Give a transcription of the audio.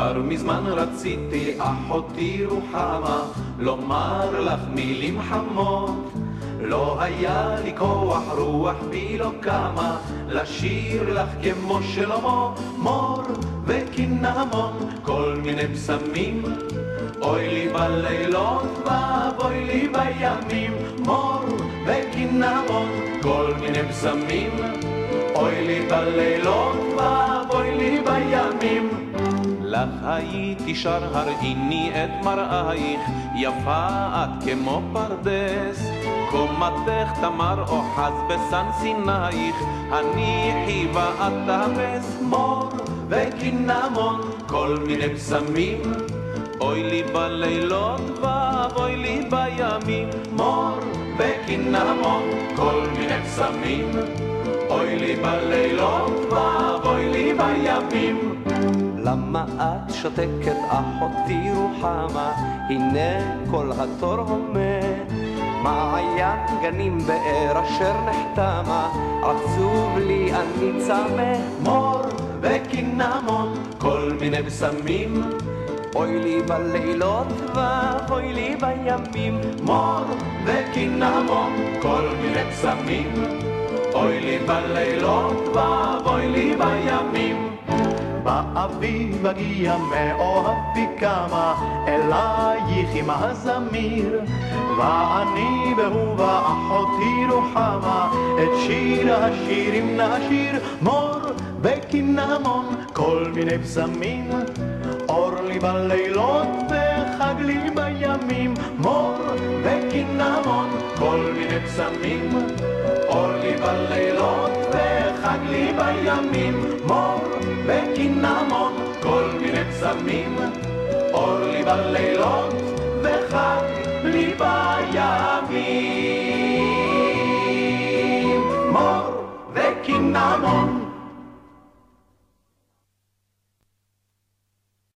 כבר מזמן רציתי, אחותי רוחמה, לומר לך מילים חמות. לא היה לי כוח, רוח בי לא קמה, לשיר לך כמו שלמה, מור וקינמון, כל מיני פסמים. אוי לי בלילות ואבוי לי בימים, מור וקינמון, כל מיני פסמים. אוי לי בלילות ואבוי לי בימים. לך הייתי שר הראיני את מראייך, יפה את כמו פרדס. קומתך תמר אוחז בסן סינייך, הניחי ואת תאפס מור וקינמון, כל מיני פסמים. אוי לי בלילות ואבוי לי בימים, מור וקינמון, כל מיני פסמים. אוי לי בלילות ואבוי לי בימים. למה את שותקת אחותי רוחמה, הנה כל התור הומה. מעיין גנים באר אשר נחתמה, עצוב לי אני צמא. מור וקינמון, כל מיני בשמים. אוי לי בלילות ואבוי לי בימים. מור וקינמון, כל מיני בשמים. אוי לי בלילות ואבוי לי בימים. באביב אגיע מאוהבי כמה, אלייך עם הזמיר. ואני והוא ואחותי רוחמה, את שיר השירים נשיר, מור וקינמון, כל מיני פסמים. אור לי בלילות וחג לי בימים, מור וקינמון, כל מיני פסמים. אור לי בלילות וחג לי בימים, מור וקינמון, כל מיני פסמים. אור לי בלילות וחג לי בימים.